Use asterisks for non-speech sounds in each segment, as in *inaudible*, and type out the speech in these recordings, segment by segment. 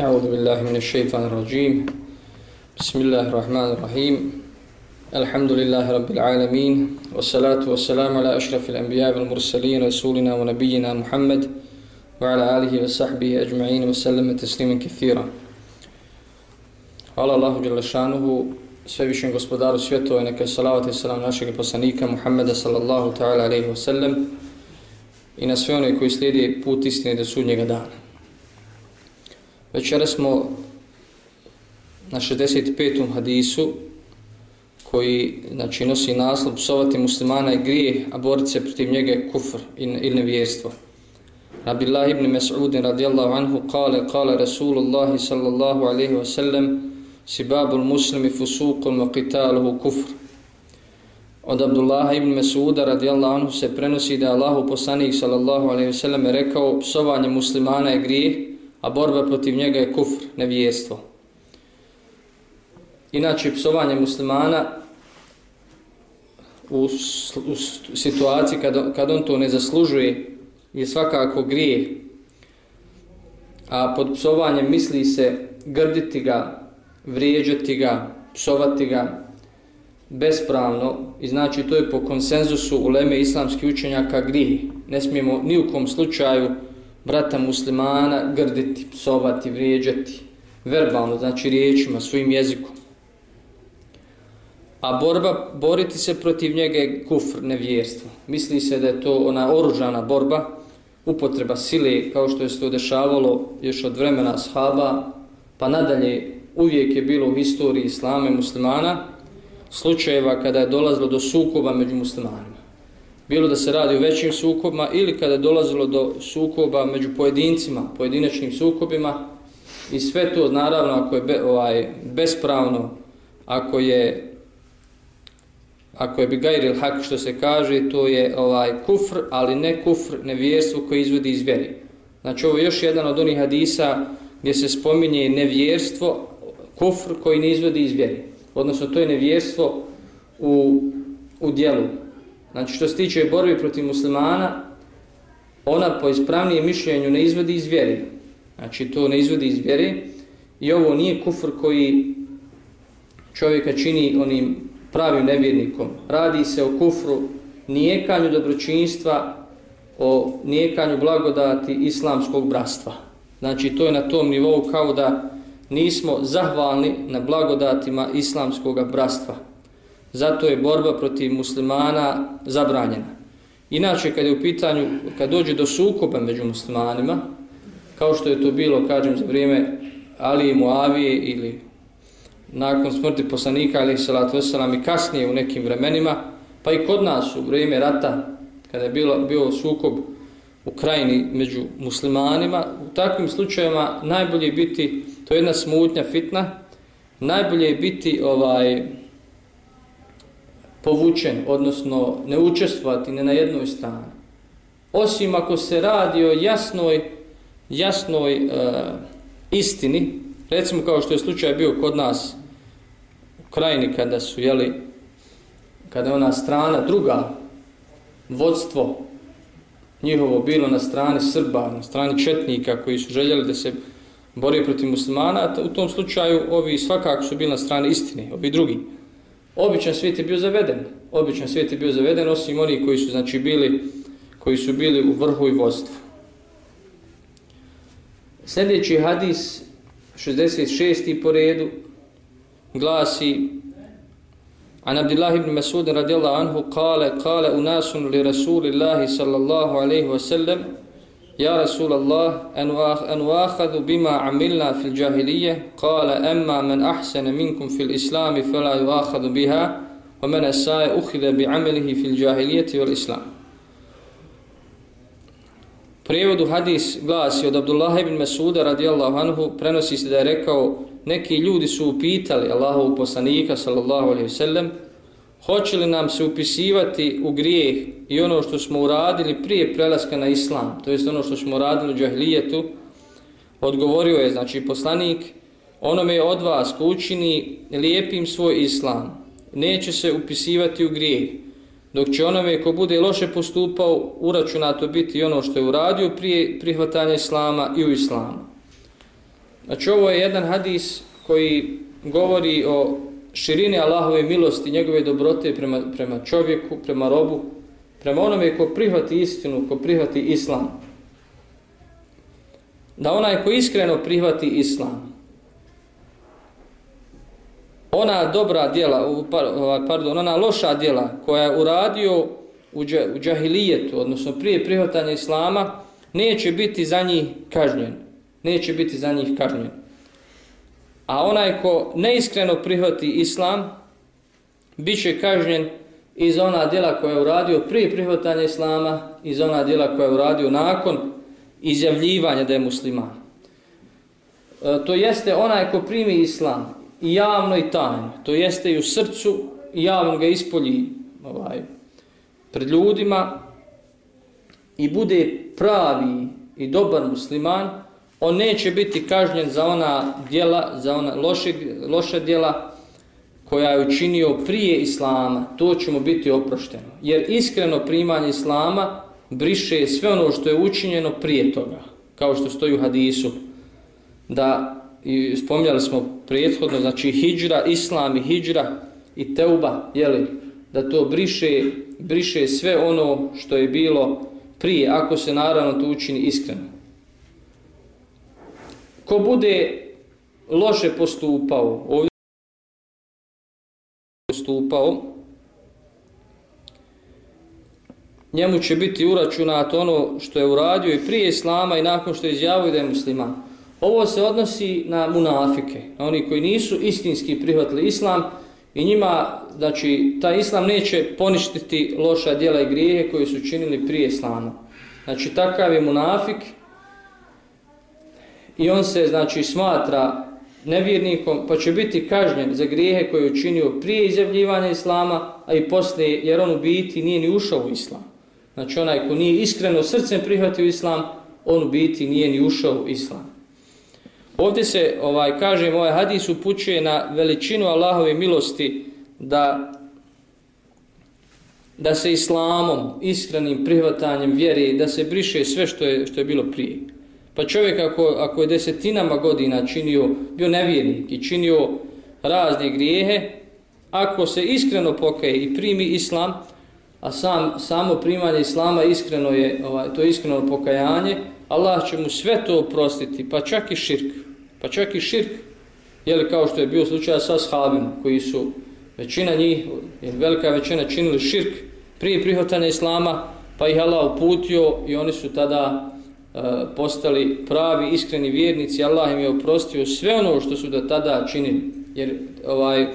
أعوذ بالله من الشيطان الرجيم بسم الله الرحمن الرحيم الحمد لله رب العالمين والصلاة والسلام على أشرف الأنبياء والمرسلين رسولنا ونبينا محمد وعلى آله وصحبه أجمعين وسلم تسليما كثيرا Hvala Allahu Đelešanuhu, svevišnjem gospodaru svjetova i neka salavat i salam našeg poslanika Muhammeda sallallahu ta'ala alaihi wa sallam i na sve one koji slijedi put istine do sudnjega dana. Večera smo na 65. hadisu koji znači, nosi naslov psovati muslimana je grije, a boriti se protiv njega je kufr ili nevjerstvo. Abdullah ibn Mas'ud radijallahu anhu kale, kale Rasulullah sallallahu alaihi wa sallam sibabul muslimi fusuqun wa qitaluhu kufr. Od Abdullah ibn Mas'uda radijallahu anhu se prenosi da Allahu poslanik sallallahu alaihi wa sallam rekao psovanje muslimana je grije, a borba protiv njega je kufr, nevijestvo. Inače, psovanje muslimana u, u situaciji kad, kad on to ne zaslužuje je svakako grije. A pod psovanjem misli se grditi ga, vrijeđati ga, psovati ga bespravno i znači to je po konsenzusu u leme islamskih učenjaka grije. Ne smijemo ni u kom slučaju brata muslimana grditi, psovati, vrijeđati, verbalno, znači riječima, svojim jezikom. A borba, boriti se protiv njega je kufr, nevjerstvo. Misli se da je to ona oružana borba, upotreba sile, kao što je se to dešavalo još od vremena shaba, pa nadalje uvijek je bilo u historiji islame muslimana slučajeva kada je dolazilo do sukoba među muslimanima bilo da se radi o većim sukobima ili kada dolazilo do sukoba među pojedincima, pojedinačnim sukobima i sve to naravno ako je be, ovaj, bespravno, ako je ako je bigajr il hak što se kaže, to je ovaj kufr, ali ne kufr, nevjerstvo koje izvodi iz vjeri. Znači ovo je još jedan od onih hadisa gdje se spominje nevjerstvo, kufr koji ne izvodi iz vjeri. Odnosno to je nevjerstvo u, u dijelu, Znači što se tiče borbi protiv muslimana, ona po ispravnijem mišljenju ne izvodi iz vjere. Znači to ne izvodi iz vjere i ovo nije kufr koji čovjeka čini onim pravim nevjernikom. Radi se o kufru nijekanju dobročinstva, o nijekanju blagodati islamskog bratstva. Znači to je na tom nivou kao da nismo zahvalni na blagodatima islamskog bratstva. Zato je borba protiv muslimana zabranjena. Inače, kad je u pitanju, kad dođe do sukoba među muslimanima, kao što je to bilo, kažem, za vrijeme Ali i Muavije ili nakon smrti poslanika Ali salatu wasalam i kasnije u nekim vremenima, pa i kod nas u vrijeme rata, kada je bilo, bio sukob u krajini među muslimanima, u takvim slučajevima najbolje je biti, to je jedna smutnja fitna, najbolje je biti ovaj, povučen, odnosno ne učestvovati ne na jednoj strani. Osim ako se radi o jasnoj, jasnoj e, istini, recimo kao što je slučaj bio kod nas u krajini kada su, jeli, kada je ona strana druga, vodstvo njihovo bilo na strani Srba, na strani Četnika koji su željeli da se bori protiv muslimana, u tom slučaju ovi svakako su bili na strani istine, ovi drugi. Običan svijet je bio zaveden. Običan svijet je bio zaveden, osim oni koji su znači bili koji su bili u vrhu i vodstvu. Sljedeći hadis, 66. po redu, glasi An Abdullah ibn Masud radijallahu anhu kale, kale unasun li Rasulillahi sallallahu alaihi Ja Rasul Allah, enuahadu bima amilna fil džahilije, kala emma men ahsene minkum fil islami, fela juahadu biha, wa men saje uhide bi amilihi fil džahilijeti vel islam. Prijevodu hadis glasi od Abdullah ibn Mesuda radijallahu anhu, prenosi se da je rekao, neki ljudi su upitali Allahovu poslanika sallallahu alaihi sellem, hoće li nam se upisivati u grijeh i ono što smo uradili prije prelaska na islam, to jest ono što smo uradili u džahlijetu, odgovorio je, znači poslanik, ono me od vas ko učini lijepim svoj islam, neće se upisivati u grijeh, dok će onome ko bude loše postupao, uračunato biti ono što je uradio prije prihvatanja islama i u islamu. Znači ovo je jedan hadis koji govori o širini Allahove milosti, njegove dobrote prema, prema čovjeku, prema robu, prema onome ko prihvati istinu, ko prihvati islam. Da onaj ko iskreno prihvati islam, ona dobra djela, ovaj, pardon, ona loša djela koja je uradio u džahilijetu, odnosno prije prihvatanja islama, neće biti za njih kažnjen. Neće biti za njih kažnjen. A onaj ko neiskreno prihvati islam, bit će kažnjen i za ona djela koja je uradio prije prihvatanja islama i za ona djela koja je uradio nakon izjavljivanja da je musliman. E, to jeste onaj ko primi islam i javno i tajno, to jeste i u srcu i javno ga ispolji ovaj, pred ljudima i bude pravi i dobar musliman, on neće biti kažnjen za ona djela, za ona loše, loše djela koja je učinio prije islama, to će mu biti oprošteno. Jer iskreno primanje islama briše sve ono što je učinjeno prije toga, kao što stoji u hadisu, da i spomljali smo prethodno, znači hijđra, islam i hijđra i teuba, jeli, da to briše, briše sve ono što je bilo prije, ako se naravno to učini iskreno. Ko bude loše postupao, ovdje postupao, njemu će biti uračunat ono što je uradio i prije islama i nakon što je izjavio da je musliman. Ovo se odnosi na munafike, na oni koji nisu istinski prihvatili islam i njima, znači, ta islam neće poništiti loša djela i grijehe koje su činili prije islama. Znači, takav je munafik i on se, znači, smatra nevjernikom, pa će biti kažnjen za grijehe koje je učinio prije izjavljivanja islama, a i poslije, jer on u biti nije ni ušao u islam. Znači, onaj ko nije iskreno srcem prihvatio islam, on u biti nije ni ušao u islam. Ovdje se, ovaj, kažem, ovaj hadis upućuje na veličinu Allahove milosti da da se islamom, iskrenim prihvatanjem vjeri, da se briše sve što je, što je bilo prije. Pa čovjek ako, ako je desetinama godina činio, bio nevjernik i činio razne grijehe, ako se iskreno pokaje i primi islam, a sam, samo primanje islama iskreno je, ovaj, to je iskreno pokajanje, Allah će mu sve to oprostiti, pa čak i širk. Pa čak i širk, jeli kao što je bio slučaj sa shabima, koji su većina njih, velika većina činili širk prije prihvatanja islama, pa ih Allah uputio i oni su tada uh, E, postali pravi, iskreni vjernici. Allah im je oprostio sve ono što su da tada činili. Jer ovaj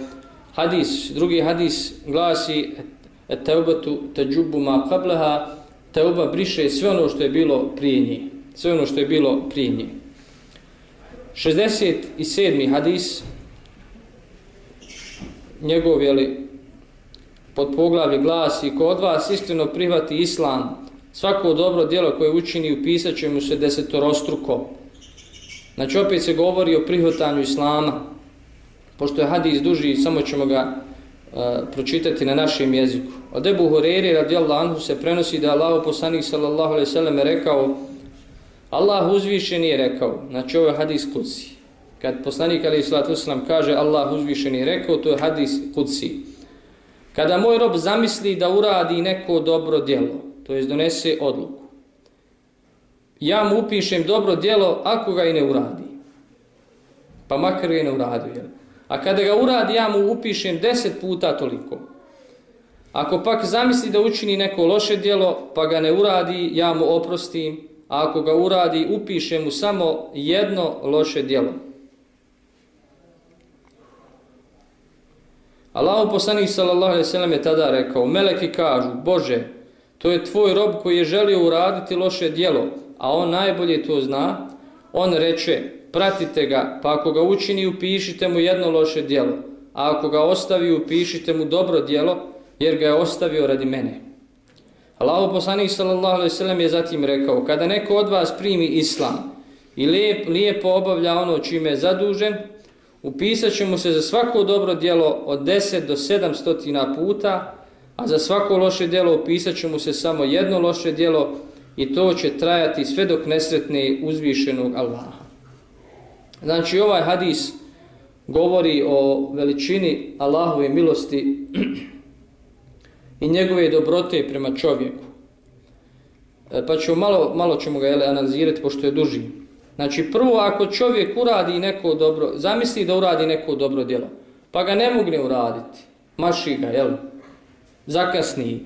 hadis, drugi hadis glasi teubatu teđubu ma kableha, teuba briše sve ono što je bilo prije nje. Sve ono što je bilo prije nje. 67. hadis njegov je li pod poglavlje glasi ko od vas iskreno prihvati islam svako dobro djelo koje učini upisat će mu se desetorostruko znači opet se govori o prihvatanju islama pošto je hadis duži samo ćemo ga uh, pročitati na našem jeziku od Ebu Hureri radijallahu anhu se prenosi da Allah poslanik sallallahu alaihi sallam je rekao Allah uzvišen je rekao, znači ovo je hadis kuci. Kad poslanik alaihi sallatu sallam kaže Allah uzvišen je rekao, to je hadis kuci. Kada moj rob zamisli da uradi neko dobro djelo, to jest donese odluku, ja mu upišem dobro djelo ako ga i ne uradi. Pa makar ga i ne uradi. Jel? A kada ga uradi, ja mu upišem deset puta toliko. Ako pak zamisli da učini neko loše djelo, pa ga ne uradi, ja mu oprostim a ako ga uradi, upišem mu samo jedno loše djelo. Allahu poslanik sallallahu alejhi ve sellem je tada rekao: "Meleki kažu: Bože, to je tvoj rob koji je želio uraditi loše djelo, a on najbolje to zna." On reče: "Pratite ga, pa ako ga učini, upišite mu jedno loše djelo, a ako ga ostavi, upišite mu dobro djelo, jer ga je ostavio radi mene." Allahu poslanik sallallahu alejhi ve sellem je zatim rekao: Kada neko od vas primi islam i lijep, lijepo obavlja ono čime je zadužen, upisat će mu se za svako dobro djelo od 10 do 700 puta, a za svako loše djelo upisat će mu se samo jedno loše djelo i to će trajati sve dok nesretne uzvišenog Allaha. Znači ovaj hadis govori o veličini Allahove milosti *clears throat* i njegove dobrote prema čovjeku. E, pa ćemo malo, malo ćemo ga jele, analizirati pošto je duži. Znači prvo ako čovjek uradi neko dobro, zamisli da uradi neko dobro djelo, pa ga ne mogne uraditi, maši ga, jel? Zakasni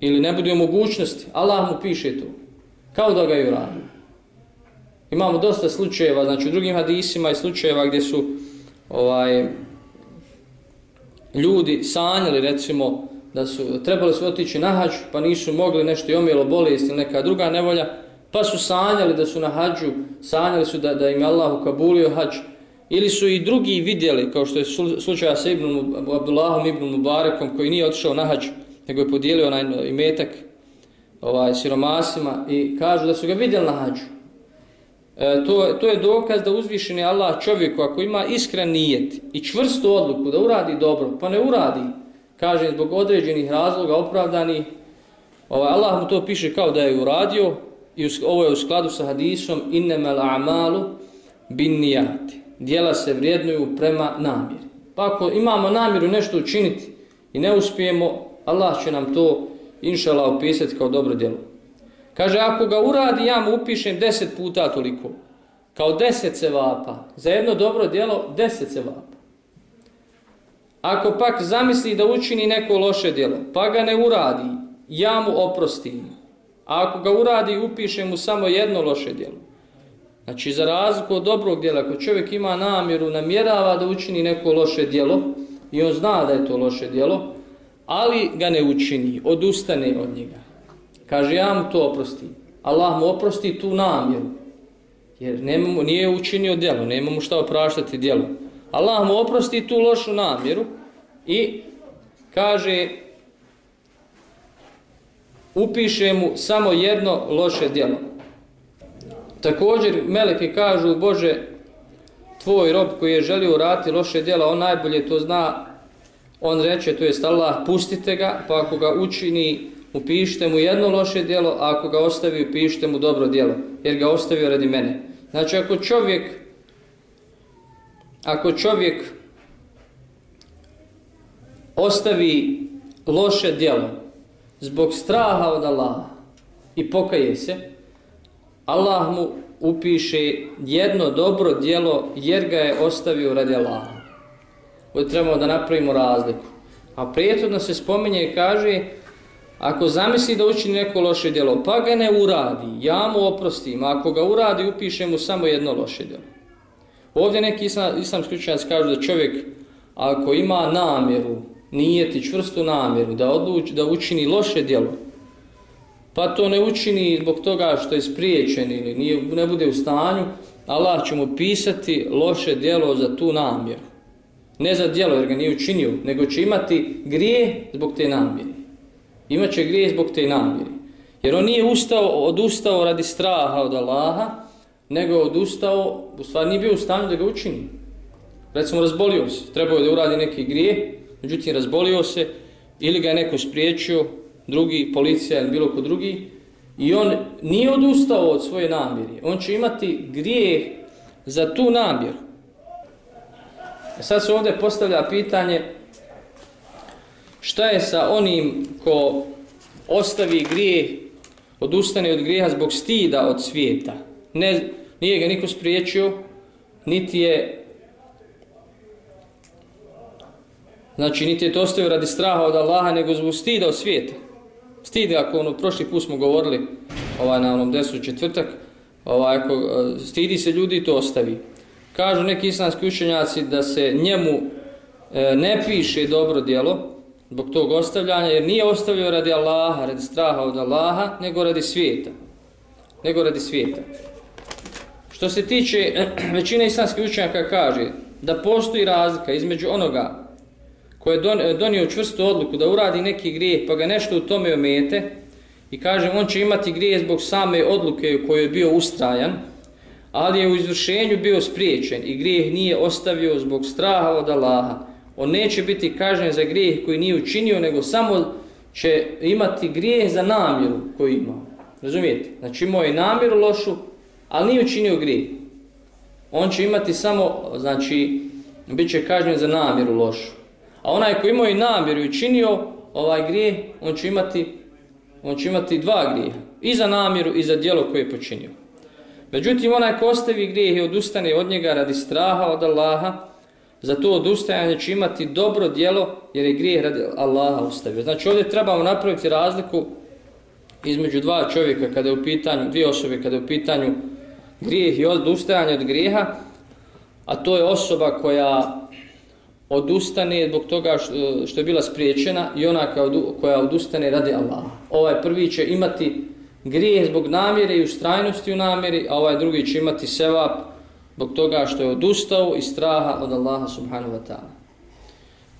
ili ne bude u mogućnosti, Allah mu piše to, kao da ga je uradio. Imamo dosta slučajeva, znači u drugim hadisima i slučajeva gdje su ovaj ljudi sanjali recimo da su trebali su otići na hađ pa nisu mogli nešto i omijelo bolest ili neka druga nevolja pa su sanjali da su na hađu sanjali su da, da im Allah ukabulio hađ ili su i drugi vidjeli kao što je slučaj sa Ibn Abdullahom Ibn Mubarekom koji nije otišao na hađu, nego je podijelio onaj imetak ovaj, siromasima i kažu da su ga vidjeli na hađu E, to, to je dokaz da uzvišeni Allah čovjeku ako ima iskren nijet i čvrstu odluku da uradi dobro, pa ne uradi, kaže zbog određenih razloga opravdani, ovaj, Allah mu to piše kao da je uradio i ovo je u skladu sa hadisom innemel a'malu bin nijati. Dijela se vrijednuju prema namjeri. Pa ako imamo namjeru nešto učiniti i ne uspijemo, Allah će nam to inšala opisati kao dobro djelo. Kaže, ako ga uradi, ja mu upišem deset puta toliko. Kao deset cevapa. Za jedno dobro djelo, deset cevapa. Ako pak zamisli da učini neko loše djelo, pa ga ne uradi, ja mu oprostim. A ako ga uradi, upišem mu samo jedno loše djelo. Znači, za razliku od dobrog djela, ako čovjek ima namjeru, namjerava da učini neko loše djelo, i on zna da je to loše djelo, ali ga ne učini, odustane od njega. Kaže, ja mu to oprosti. Allah mu oprosti tu namjeru. Jer nemamo, nije učinio djelo, nemamo šta opraštati djelo. Allah mu oprosti tu lošu namjeru i kaže, upiše mu samo jedno loše djelo. Također, meleke kažu, Bože, tvoj rob koji je želio urati loše djela, on najbolje to zna, on reče, to jest Allah, pustite ga, pa ako ga učini upišite mu jedno loše djelo, a ako ga ostavi, upišite mu dobro djelo, jer ga ostavio radi mene. Znači, ako čovjek, ako čovjek ostavi loše djelo zbog straha od Allaha i pokaje se, Allah mu upiše jedno dobro djelo jer ga je ostavio radi Allaha. Ovdje trebamo da napravimo razliku. A prijetodno se spominje i kaže Ako zamisli da učini neko loše djelo, pa ga ne uradi, ja mu oprostim. Ako ga uradi, upiše mu samo jedno loše djelo. Ovdje neki islam, islamski učenjac kažu da čovjek, ako ima namjeru, nije ti čvrstu namjeru, da, odluči, da učini loše djelo, pa to ne učini zbog toga što je spriječen ili nije, ne bude u stanju, Allah će mu pisati loše djelo za tu namjeru. Ne za djelo jer ga nije učinio, nego će imati grije zbog te namjere imaće grije zbog te namjere. Jer on nije ustao, odustao radi straha od Allaha, nego je odustao, u stvari nije bio u stanju da ga učini. Recimo, razbolio se, trebao je da uradi neki grije, međutim, razbolio se, ili ga je neko spriječio, drugi, policija ili bilo ko drugi, i on nije odustao od svoje namjere. On će imati grijeh za tu namjeru. E sad se ovdje postavlja pitanje, Šta je sa onim ko ostavi grijeh, odustane od grijeha zbog stida od svijeta? Ne, nije ga niko spriječio, niti je Znači, niti je to ostavio radi straha od Allaha, nego zbog stida od svijeta stidi ako ono, prošli put smo govorili ovaj, na onom desu četvrtak, ovaj, ako e, stidi se ljudi, to ostavi. Kažu neki islamski učenjaci da se njemu e, ne piše dobro djelo, zbog tog ostavljanja, jer nije ostavljao radi Allaha, radi straha od Allaha, nego radi svijeta. Nego radi svijeta. Što se tiče, *clears throat* većina islamskih učenjaka kaže da postoji razlika između onoga ko je eh, donio čvrstu odluku da uradi neki grijeh pa ga nešto u tome omete i kaže on će imati grijeh zbog same odluke u kojoj je bio ustrajan, ali je u izvršenju bio spriječen i grijeh nije ostavio zbog straha od Allaha, on neće biti kažen za grijeh koji nije učinio, nego samo će imati grijeh za namjeru koju ima. Razumijete? Znači imao je namjeru lošu, ali nije učinio grijeh. on će imati samo, znači, bit će kažnjen za namjeru lošu. A onaj ko imao i namjeru i činio ovaj grijeh, on će imati, on će imati dva grijeha. I za namjeru i za dijelo koje je počinio. Međutim, onaj ko ostavi grijeh i odustane od njega radi straha od Allaha, za to odustajanje će imati dobro dijelo jer je grijeh radi Allaha ostavio. Znači ovdje trebamo napraviti razliku između dva čovjeka kada je u pitanju, dvije osobe kada je u pitanju grijeh i odustajanje od grijeha, a to je osoba koja odustane zbog toga što je bila spriječena i ona koja odustane radi Allaha. Ovaj prvi će imati grije zbog namjere i ustrajnosti u namjeri, a ovaj drugi će imati sevap zbog toga što je odustao i straha od Allaha subhanahu wa ta'ala.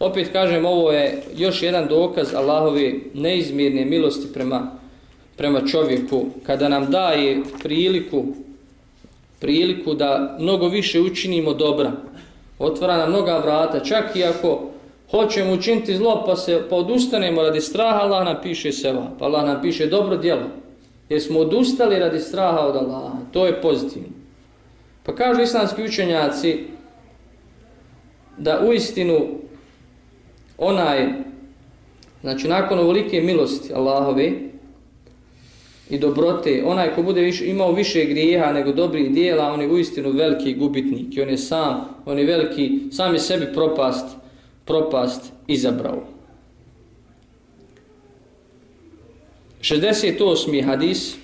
Opet kažem, ovo je još jedan dokaz Allahove neizmjerne milosti prema, prema čovjeku, kada nam daje priliku, priliku da mnogo više učinimo dobra, otvara nam mnoga vrata, čak i ako hoćemo učiniti zlo pa se pa odustanemo radi straha, Allah nam piše seva, pa Allah nam piše dobro djelo, jer smo odustali radi straha od Allaha, to je pozitivno. Pa kažu islamski učenjaci da u istinu onaj, znači nakon ovolike milosti Allahove i dobrote, onaj ko bude viš, imao više grijeha nego dobrih dijela, on je uistinu veliki gubitnik i on je sam, on je veliki, sam je sebi propast, propast izabrao. 68. hadis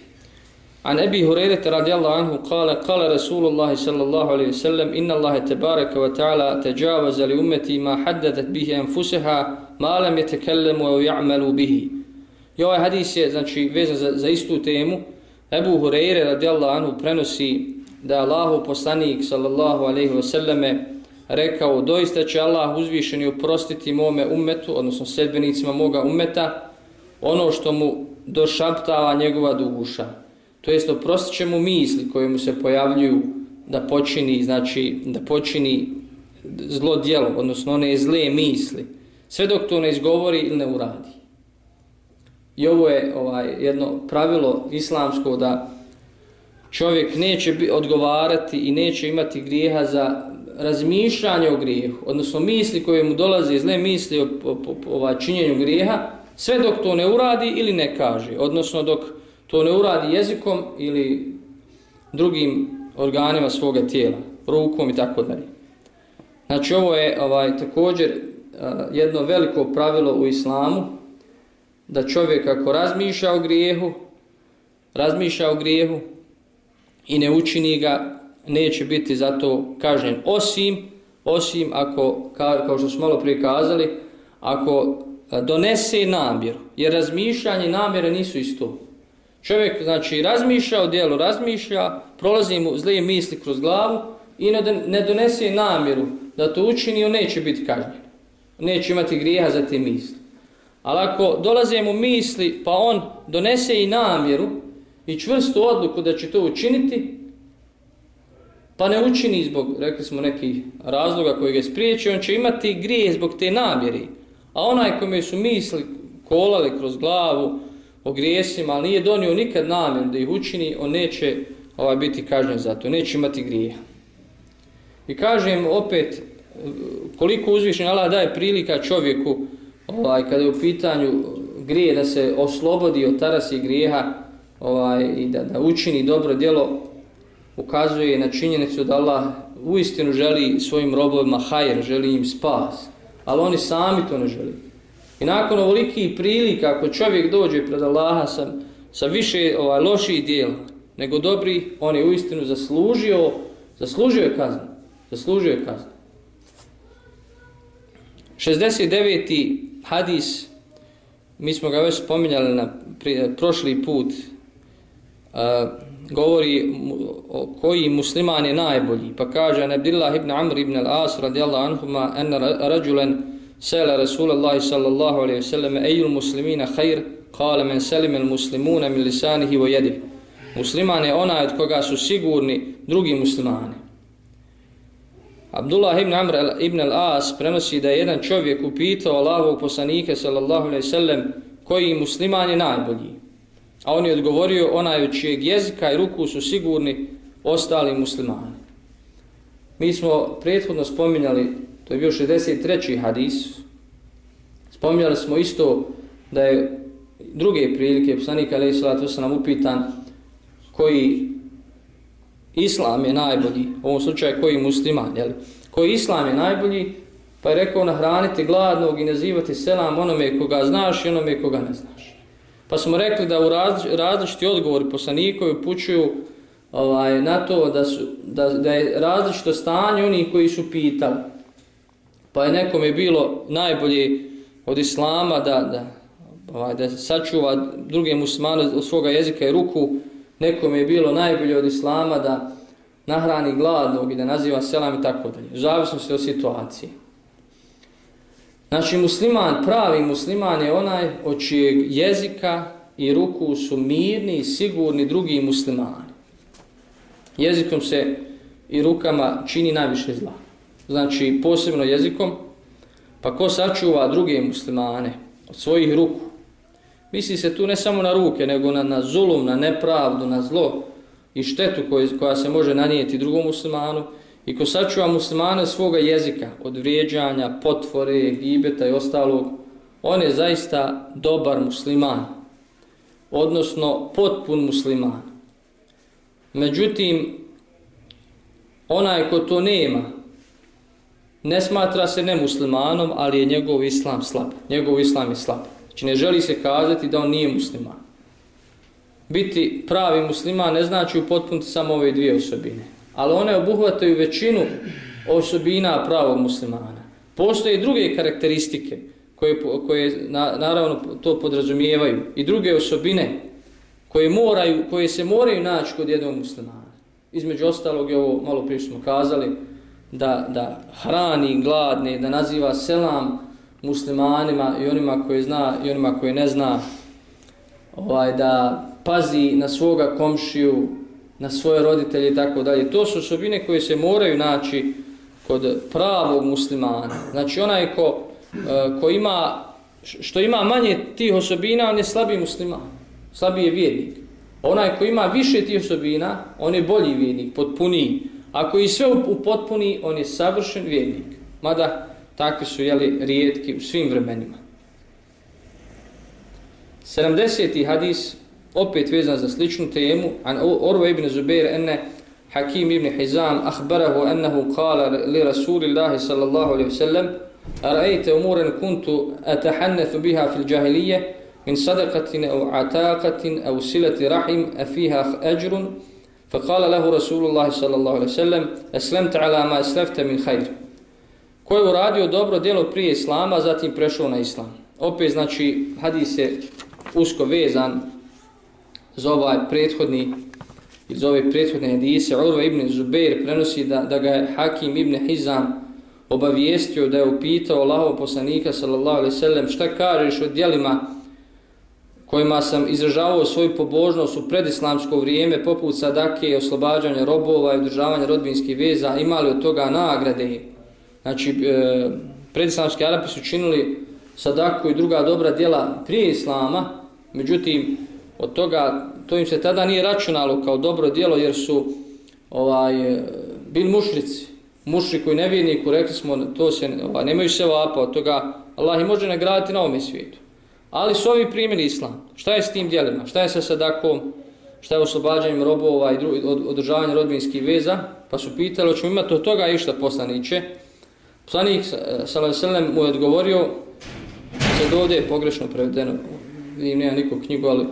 An Ebi Hureyre radijallahu anhu kale, kale Rasulullah sallallahu alaihi sallam inna Allahe tebareka wa ta'ala teđavaza li umeti ma haddadat bihi enfuseha ma alam je tekellemu au ja'malu bihi I ovaj hadis je znači, vezan za, za istu temu. Ebu Hureyre radijallahu anhu prenosi da je Allahu poslanik sallallahu alaihi wasallame rekao doista će Allah uzvišeni oprostiti mome umetu, odnosno sedbenicima moga umeta, ono što mu došaptava njegova duša. To jest oprostit će mu misli koje mu se pojavljuju da počini, znači, da počini zlo djelo, odnosno one zle misli, sve dok to ne izgovori ili ne uradi. I ovo je ovaj jedno pravilo islamsko da čovjek neće odgovarati i neće imati grijeha za razmišljanje o grijehu, odnosno misli koje mu dolaze, zle misli o, o, o, o ovaj, činjenju grijeha, sve dok to ne uradi ili ne kaže, odnosno dok to ne uradi jezikom ili drugim organima svoga tijela, rukom i tako dalje. Znači ovo je ovaj također jedno veliko pravilo u islamu da čovjek ako razmišlja o grijehu, razmišlja o grijehu i ne učini ga, neće biti zato kažen osim, osim ako, kao što smo malo prije kazali, ako e, donese namjeru, jer razmišljanje i namjere nisu isto. Čovjek, znači, razmišlja o dijelu, razmišlja, prolazi mu zle misli kroz glavu i ne donese namjeru da to učini, on neće biti kažnjen. Neće imati grijeha za te misli. Ali ako dolaze mu misli, pa on donese i namjeru i čvrstu odluku da će to učiniti, pa ne učini zbog, rekli smo, nekih razloga koji ga spriječi, on će imati grije zbog te namjeri. A onaj kome su misli kolali kroz glavu, o grijesima, ali nije donio nikad namjer da ih učini, on neće ovaj, biti kažnjen za to, neće imati grije. I kažem opet, koliko uzvišen Allah daje prilika čovjeku, ovaj, kada je u pitanju grije, da se oslobodi od tarasi grijeha ovaj, i da, da učini dobro djelo, ukazuje na činjenicu da Allah uistinu želi svojim robovima hajr, želi im spas, ali oni sami to ne želi. I nakon ovolikih prilika, ako čovjek dođe pred Allaha sa, sa više ovaj, loših dijela nego dobri, on je uistinu zaslužio, zaslužio je kaznu. Zaslužio je kaznu. 69 hadis, mi smo ga već spominjali na pri, prošli put, a, govori o koji musliman je najbolji. Pa kaže, Nebdillah ibn Amr ibn al-As radijallahu anhuma, en rađulen Sela Rasulullah sallallahu alaihi wasallam ejul muslimina khair kale men selim el muslimuna min lisanihi wa yadihi. Musliman je onaj od koga su sigurni drugi muslimani. Abdullah ibn Amr ibn al-As prenosi da je jedan čovjek upitao Allahovog poslanika sallallahu alejhi ve sellem koji musliman je najbolji. A on je odgovorio onaj od čijeg jezika i ruku su sigurni ostali muslimani. Mi smo prethodno spominjali, to je bio 63. hadis, spominjali smo isto da je druge prilike, poslanik alejhi Salatu nam upitan koji islam je najbolji, u ovom slučaju koji musliman, jel? koji islam je najbolji, pa je rekao nahraniti gladnog i nazivati selam onome koga znaš i onome koga ne znaš. Pa smo rekli da u različiti odgovori poslanikovi upućuju ovaj, na to da, su, da, da je različito stanje onih koji su pitali. Pa je nekom je bilo najbolje od islama da, da, ovaj, da sačuva druge muslimane od svoga jezika i ruku, nekom je bilo najbolje od islama da nahrani gladnog i da naziva selam i tako dalje. Zavisno se od situacije. Znači musliman, pravi musliman je onaj od čijeg jezika i ruku su mirni i sigurni drugi muslimani. Jezikom se i rukama čini najviše zla. Znači posebno jezikom, pa ko sačuva druge muslimane od svojih ruku, misli se tu ne samo na ruke, nego na, na zulum, na nepravdu, na zlo i štetu koje, koja se može nanijeti drugom muslimanu, I ko sačuva muslimana svoga jezika od vrijeđanja, potvore, gibeta i ostalog, on je zaista dobar musliman, odnosno potpun musliman. Međutim, onaj ko to nema, ne smatra se nemuslimanom, ali je njegov islam slab. Njegov islam je slab. Znači ne želi se kazati da on nije musliman. Biti pravi musliman ne znači upotpuniti samo ove dvije osobine ali one obuhvataju većinu osobina pravog muslimana. Postoje i druge karakteristike koje, koje na, naravno to podrazumijevaju i druge osobine koje, moraju, koje se moraju naći kod jednog muslimana. Između ostalog je ovo, malo prije smo kazali, da, da hrani gladne, da naziva selam muslimanima i onima koji zna i onima koji ne zna, ovaj, da pazi na svoga komšiju, na svoje roditelje i tako dalje. To su osobine koje se moraju naći kod pravog muslimana. Znači onaj ko, eh, ko ima, što ima manje tih osobina, on je slabiji musliman, slabiji je vjernik. Onaj ko ima više tih osobina, on je bolji vjernik, potpuniji. Ako i sve upotpuni, on je savršen vjernik. Mada takvi su jeli, rijetki u svim vremenima. 70. hadis opet vezan za sličnu temu, an Urwa ibn Zubair ene Hakim ibn Hizam akhbarahu annahu qala li Rasulillahi sallallahu alaihi wasallam ara'ayta umuran kuntu atahannathu biha fil jahiliyyah min sadaqatin aw ataqatin aw silati rahim afiha ajrun فقال له رسول الله صلى الله عليه وسلم اسلمت على ما اسلفت من خير ko je uradio dobro djelo prije islama, zatim prešao na islam. Opet, znači, hadis je usko vezan za ovaj prethodni iz ove prethodne hadise. Urva ibn Zubair prenosi da, da ga je Hakim ibn Hizam obavijestio da je upitao Allahov poslanika sallallahu alejhi ve sellem šta kažeš o djelima kojima sam izražavao svoju pobožnost u predislamsko vrijeme poput sadake, oslobađanja robova i održavanja rodbinskih veza? Imali od toga nagrade? Znači e, predislamski Arapi su činili sadaku i druga dobra djela prije Islama međutim od toga, to im se tada nije računalo kao dobro dijelo jer su ovaj, e, bili mušrici. Mušriku koji nevjerniku, rekli smo, to se, ovaj, nemaju se vapa od toga, Allah ih može nagraditi na ovom svijetu. Ali su ovi primjeni islam. Šta je s tim dijelima? Šta je sa sadakom? Šta je oslobađanjem robova i od, održavanjem rodbinskih veza? Pa su pitali, hoćemo imati od toga išta poslaniće. Poslanik eh, sallallahu mu je odgovorio, sad ovdje je pogrešno prevedeno, vidim, nema nikog knjigu, ali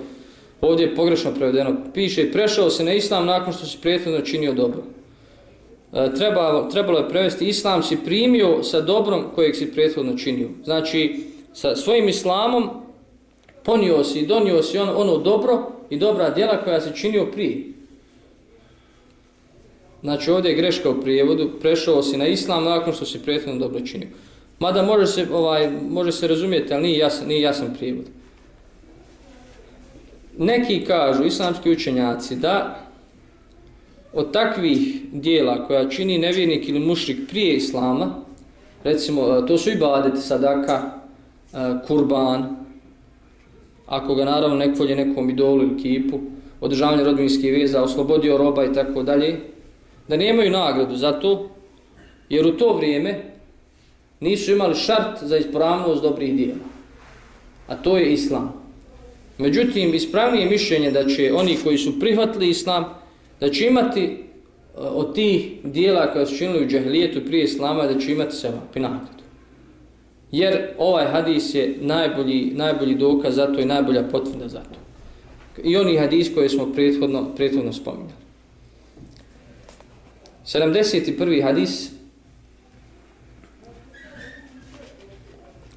Ovdje je pogrešno prevedeno. Piše, prešao se na islam nakon što si prethodno činio dobro. Eh, e, treba, trebalo je prevesti, islam si primio sa dobrom kojeg si prethodno činio. Znači, sa svojim islamom ponio si, donio si ono, ono dobro i dobra djela koja se činio prije. Znači, ovdje je greška u prijevodu, prešao si na islam nakon što si prethodno dobro činio. Mada može se, ovaj, može se razumijeti, ali nije jasan, nije jasan prijevod. Neki kažu, islamski učenjaci, da od takvih dijela koja čini nevjernik ili mušrik prije islama, recimo, e, to su i badeti, sadaka, e, kurban, ako ga naravno nek volje nekom idolu ili kipu, održavanje rodbinskih veza, oslobodio roba i tako dalje, da nemaju nagradu za to, Jer u to vrijeme nisu imali šart za ispravnost dobrih dijela. A to je islam. Međutim, ispravnije mišljenje da će oni koji su prihvatili islam, da će imati e, od tih dijela koja su činili u džahlijetu prije islama, da će imati seba, pinakatu. Jer ovaj hadis je najbolji, najbolji dokaz za to i najbolja potvrda za to. I oni hadis koje smo prethodno, prethodno spominjali. 71. hadis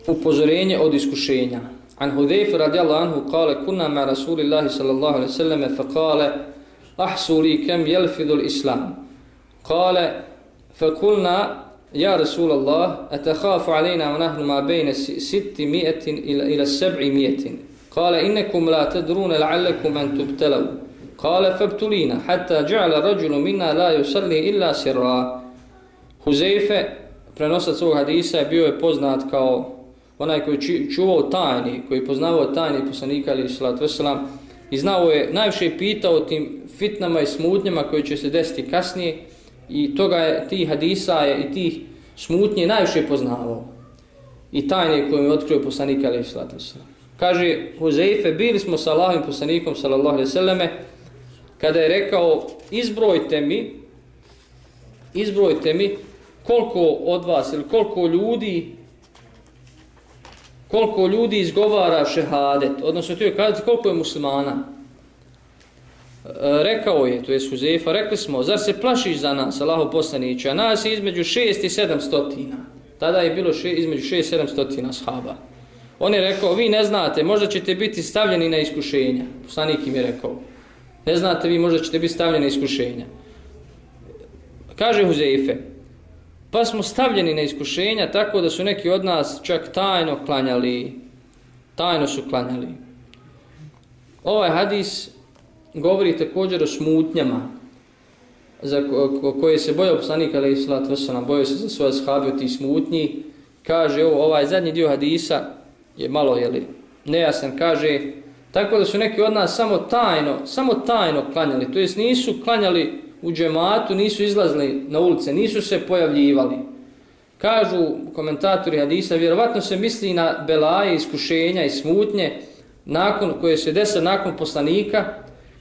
upozorenje od iskušenja. An Hudayf radijallahu anhu kale kunna ma Rasulillahi sallallahu alaihi sallam fa kale ahsu li kem jelfidul islam. Kale fa kulna ja Rasulallah atakhafu alejna wa nahnu ma bejne sitti mijetin ila, ila seb'i mijetin. Kale innekum la tadruna la'allakum an tubtelavu. Kale febtulina, hatta ja'ala rađulu minna la yusalli illa sirra. Huzeife, prenosac ovog hadisa, bio je poznat kao onaj koji čuvao tajni, koji poznavao tajni poslanika ili salatu wasalam, i znao je, najviše pitao o tim fitnama i smutnjama koji će se desiti kasnije i toga je, ti hadisa je i tih smutnje najviše poznavao i tajne koje je otkrio poslanika ili salatu wasalam. Kaže Huzeife, bili smo sa Allahim poslanikom sallallahu alaihi sallame, kada je rekao, izbrojte mi, izbrojte mi koliko od vas ili koliko ljudi koliko ljudi izgovara šehadet, odnosno tu je kazati koliko je muslimana. E, rekao je, to je Huzefa, rekli smo, zar se plašiš za nas, Allaho a nas je između 6 i sedam stotina. Tada je bilo še, između 6 i 7 stotina shaba. On je rekao, vi ne znate, možda ćete biti stavljeni na iskušenja. Poslanik im je rekao, ne znate vi, možda ćete biti stavljeni na iskušenja. Kaže Huzeife, Pa smo stavljeni na iskušenja tako da su neki od nas čak tajno klanjali. Tajno su klanjali. Ovaj hadis govori također o smutnjama za koje se bojao poslanik ali islat vrsana, bojao se za svoje shabe ti smutnji. Kaže, ovo, ovaj zadnji dio hadisa je malo jeli, nejasan, kaže, tako da su neki od nas samo tajno, samo tajno klanjali, to jest nisu klanjali u džematu nisu izlazili na ulice, nisu se pojavljivali. Kažu komentatori hadisa, vjerovatno se misli na belaje, iskušenja i smutnje nakon koje se desa nakon poslanika,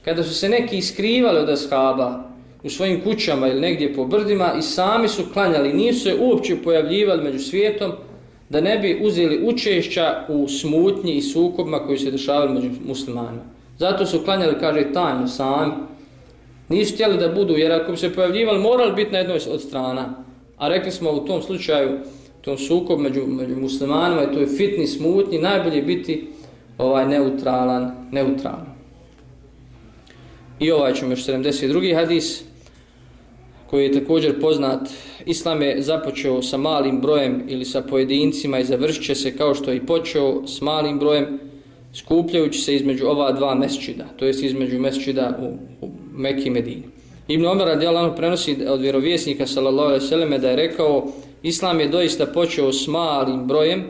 kada su se neki iskrivali od ashaba u svojim kućama ili negdje po brdima i sami su klanjali, nisu se uopće pojavljivali među svijetom da ne bi uzeli učešća u smutnji i sukobima koji se dešavali među muslimanima. Zato su klanjali, kaže, tajno sami, Nisu htjeli da budu, jer ako bi se pojavljivali, morali biti na jednoj od strana. A rekli smo u tom slučaju, tom sukob među, među muslimanima, to je fitni, smutni, najbolje biti ovaj neutralan, neutralan. I ovaj ćemo još 72. hadis, koji je također poznat. Islam je započeo sa malim brojem ili sa pojedincima i završit se kao što je i počeo s malim brojem, skupljajući se između ova dva mesčida, to jest između mesčida u, u Mekke i Medini. Ibn Omer radijallahu prenosi od vjerovjesnika sallallahu alejhi ve selleme da je rekao Islam je doista počeo s malim brojem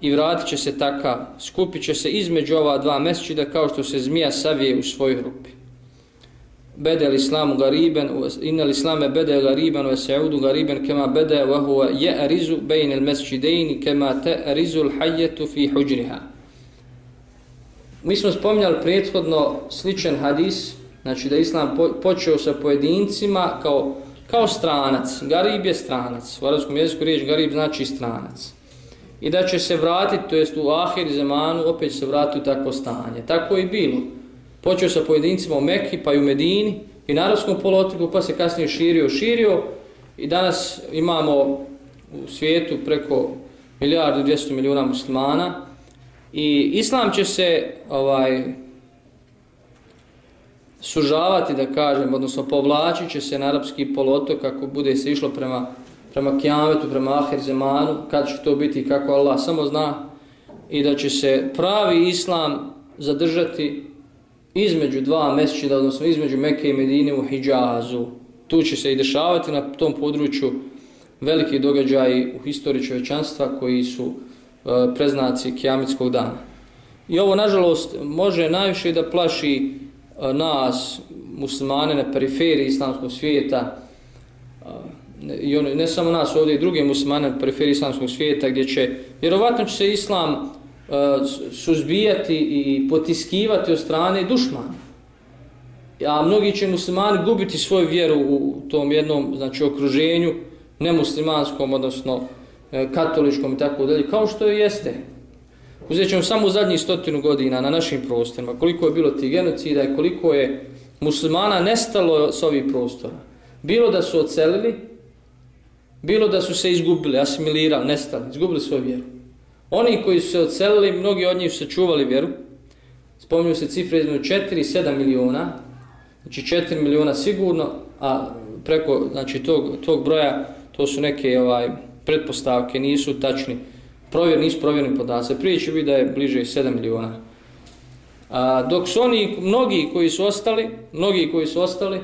i vratit će se takav, skupit će se između ova dva mesčida kao što se zmija savije u svojoj rupi. Bedel islamu gariben, inel islame bedel gariben, ve seudu gariben, kema bede, wa huwa je bejne bejn il kema te arizu l'hajjetu fi huđriha. Mi smo spominjali prethodno sličan hadis, Znači da islam počeo sa pojedincima kao, kao stranac. Garib je stranac. U arabskom jeziku riječ garib znači stranac. I da će se vratiti, to jest u ahir zemanu, opet će se vratiti u takvo stanje. Tako i bilo. Počeo sa pojedincima u Mekki pa i u Medini i na arabskom polotoku, pa se kasnije širio, širio. I danas imamo u svijetu preko milijardu 200 milijuna muslimana. I islam će se ovaj sužavati, da kažem, odnosno povlačit će se na arapski polotok kako bude se išlo prema, prema Kijametu, prema Ahir Zemanu, kad će to biti kako Allah samo zna, i da će se pravi islam zadržati između dva mesečida, odnosno između Mekke i Medine u Hidžazu. Tu će se i dešavati na tom području veliki događaji u historiji čovečanstva koji su e, preznaci Kijametskog dana. I ovo, nažalost, može najviše da plaši e, nas, muslimane na periferiji islamskog svijeta, e, i on, ne samo nas ovdje i druge muslimane periferiji islamskog svijeta gdje će, vjerovatno će se islam E, suzbijati i potiskivati od strane dušmana. A mnogi će muslimani gubiti svoju vjeru u tom jednom znači, okruženju nemuslimanskom, odnosno e, katoličkom i tako dalje, kao što i jeste. Uzet ćemo samo u zadnjih stotinu godina na našim prostorima, koliko je bilo tih genocida i koliko je muslimana nestalo s ovih prostora. Bilo da su ocelili, bilo da su se izgubili, asimilirali, nestali, izgubili svoju vjeru. Oni koji su se ocelili, mnogi od njih su sačuvali vjeru. Spominju se cifre između 4 i 7 miliona, znači 4 miliona sigurno, a preko znači, tog, tog broja to su neke ovaj pretpostavke, nisu tačni, provjer, nisu provjerni podaci. Prije će biti da je bliže 7 miliona. A, dok su oni, mnogi koji su ostali, mnogi koji su ostali,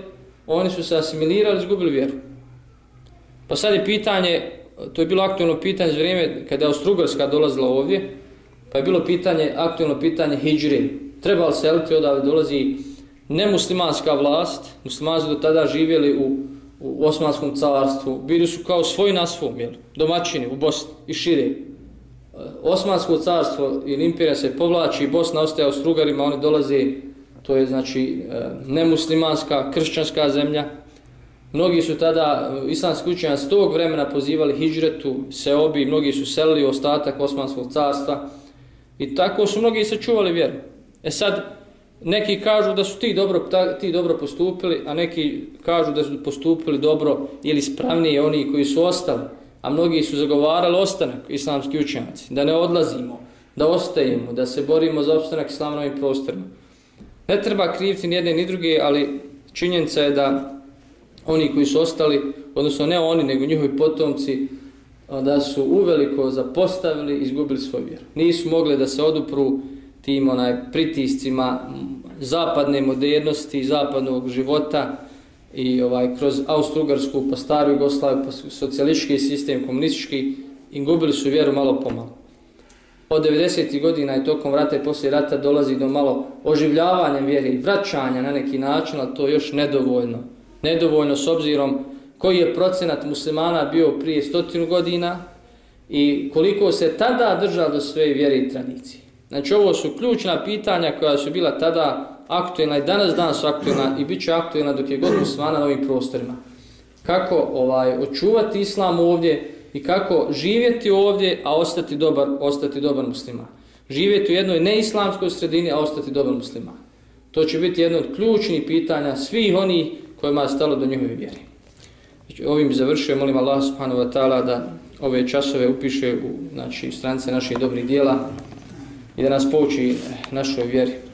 oni su se asimilirali, izgubili vjeru. Pa sad je pitanje, to je bilo aktualno pitanje za vrijeme kada je Austrugarska dolazila ovdje, pa je bilo pitanje, aktualno pitanje hijđre. Treba li seliti odavde dolazi nemuslimanska vlast, muslimanci do tada živjeli u, u Osmanskom carstvu, bili su kao svoj na svom, jel, domaćini u Bosni i šire. Osmansko carstvo ili imperija se povlači, Bosna ostaje Austrugarima, oni dolaze, to je znači e, nemuslimanska, kršćanska zemlja, Mnogi su tada e, islamski učenjaci tog vremena pozivali hijđretu, seobi, mnogi su selili ostatak Osmanskog carstva i tako su mnogi sačuvali vjeru. E sad, neki kažu da su ti dobro, ti dobro postupili, a neki kažu da su postupili dobro ili spravnije oni koji su ostali, a mnogi su zagovarali ostanak islamski učenjaci, da ne odlazimo, da ostajemo, da se borimo za opstanak islamnovim prostorima. Ne treba kriviti ni jedne ni druge, ali činjenica je da oni koji su ostali, odnosno ne oni, nego njihovi potomci, da su uveliko zapostavili i izgubili svoj vjer. Nisu mogli da se odupru tim onaj pritiscima zapadne modernosti, zapadnog života i ovaj kroz Austro-Ugarsku, pa staru Jugoslaviju, pa socijalistički sistem, komunistički, i gubili su vjeru malo pomalo. Od 90. godina i tokom rata i poslije rata dolazi do malo oživljavanja vjere i vraćanja na neki način, ali to još nedovoljno nedovoljno s obzirom koji je procenat muslimana bio prije stotinu godina i koliko se tada držalo do svoje vjere i tradicije. Znači ovo su ključna pitanja koja su bila tada aktuelna i danas dan su aktuelna i bit će aktuelna dok je god muslimana na ovim prostorima. Kako ovaj očuvati islam ovdje i kako živjeti ovdje, a ostati dobar, ostati dobar musliman. Živjeti u jednoj neislamskoj sredini, a ostati dobar musliman. To će biti jedno od ključnih pitanja svih onih kojima je stalo do njihove vjeri. Znači, ovim bi završio, molim Allah subhanahu wa ta'ala da ove časove upiše u znači, strance naših dobrih dijela i da nas pouči našoj vjeri.